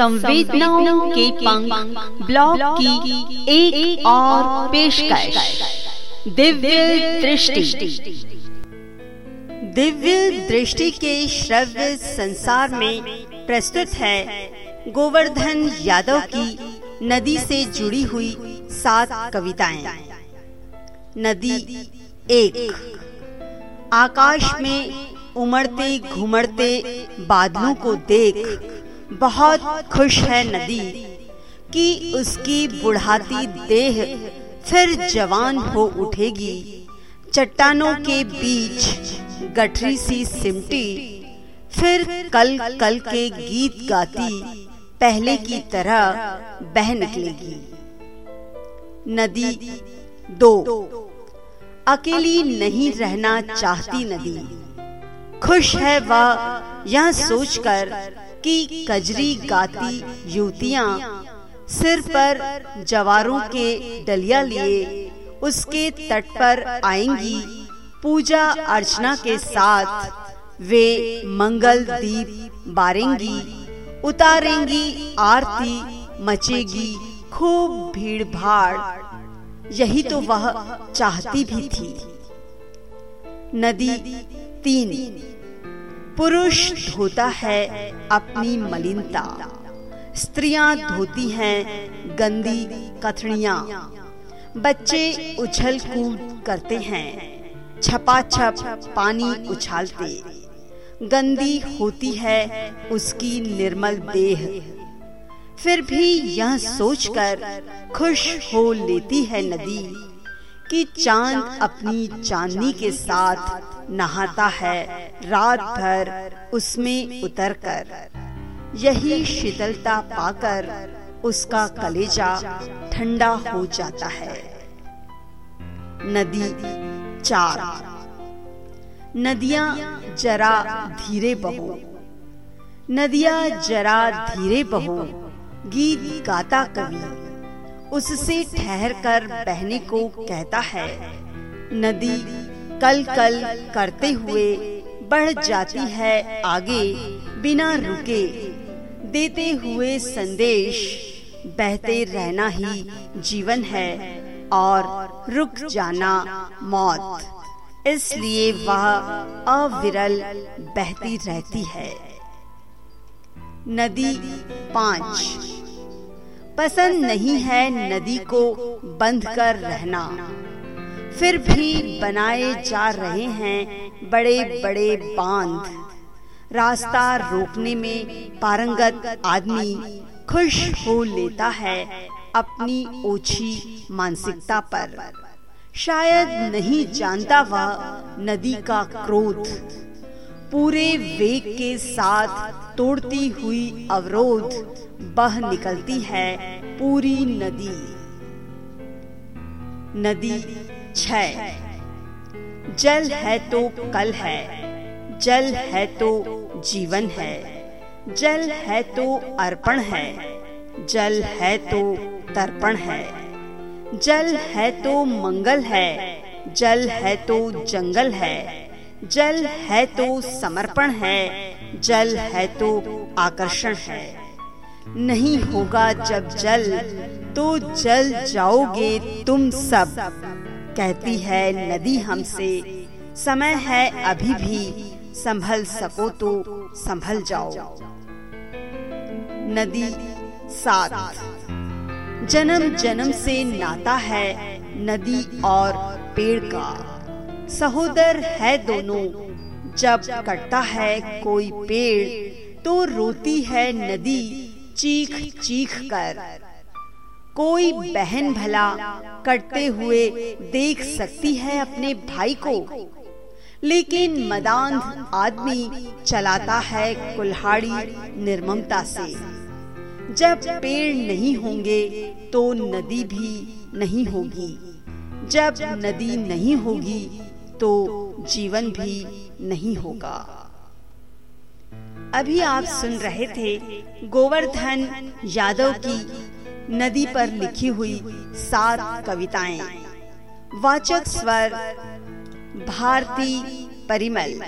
संवेदनाओं के पंख ब्लॉग की एक, एक और पेशकश। दिव्य दृष्टि। दिव्य दृष्टि के श्रव्य संसार में प्रस्तुत है गोवर्धन यादव की नदी से जुड़ी हुई सात कविताएँ। नदी एक। आकाश में उमड़ते घुमड़ते बादलों को देख बहुत खुश है नदी, कि उसकी बुढ़ाती देह फिर जवान हो उठेगी। चट्टानों के बीच गठरी सी सिमटी, फिर कल कल के गीत गाती, पहले की तरह बह निकलेगी। नदी दो, अकेली नहीं रहना चाहती नदी। खुश है वह, यह सोचकर कि कजरी गाती युवतियाँ। सिर पर जवारों के डलिया लिए उसके तट पर आएँगी। पूजा अर्चना के साथ वे मंगल दीप बारेंगी। उतारेंगी आरती, मचेगी खूब भीड़ भाड़ यही तो वह चाहती भी थी। नदी तीन। पुरुष धोता है अपनी मलिनता। स्त्रियाँ धोती हैं गंदी कथड़िया बच्चे उछल कूद करते हैं छपा छप पानी उछालते। गंदी होती है उसकी निर्मल देह। फिर भी यह सोचकर खुश हो लेती है नदी। कि चाँद अपनी चांदनी के साथ नहाता है, रात भर उसमें उतरकर। यही शीतलता पाकर उसका कलेजा ठंडा हो जाता है। नदी चार। नदियाँ जरा धीरे बहो। नदिया जरा धीरे बहो, गीत गाता कवि। उससे ठहर कर बहने को कहता है, नदी कल कल करते हुए बढ़ जाती है, आगे बिना रुके। देते हुए संदेश, बहते रहना ही जीवन है, और रुक जाना मौत। इसलिए वह अविरल बहती रहती है। नदी पाँच। पसंद नहीं है नदी को बंद कर रहना। फिर भी बनाए जा रहे हैं बड़े बड़े बाँध। रास्ता रोकने में पारंगत आदमी खुश हो लेता है अपनी ओछी मानसिकता पर। शायद नहीं जानता वह नदी का क्रोध। पूरे वेग के साथ तोड़ती हुई अवरोध बह निकलती है पूरी नदी। नदी छ जल है तो कल है, जल है तो जीवन है, जल है तो अर्पण है, जल है तो तर्पण है, जल है तो मंगल है, जल है तो जंगल है जल है तो समर्पण है, जल है तो आकर्षण है। नहीं होगा जब जल तो जल जाओगे तुम सब। कहती है नदी हमसे, समय है अभी भी, संभल सको तो संभल जाओ। नदी सात। जन्म जन्म से नाता है नदी और पेड़ का। सहोदर है दोनों। जब कटता है कोई पेड़ तो रोती है नदी चीख चीख कर। कोई बहन भला कटते हुए देख सकती है अपने भाई को। लेकिन मदान आदमी चलाता है कुल्हाड़ी निर्ममता से। जब पेड़ नहीं होंगे तो नदी भी नहीं होगी। जब नदी नहीं होगी तो जीवन भी नहीं होगा। अभी आप सुन रहे थे गोवर्धन यादव की नदी पर लिखी हुई सात कविताएँ। वाचक स्वर, भारती परिमल।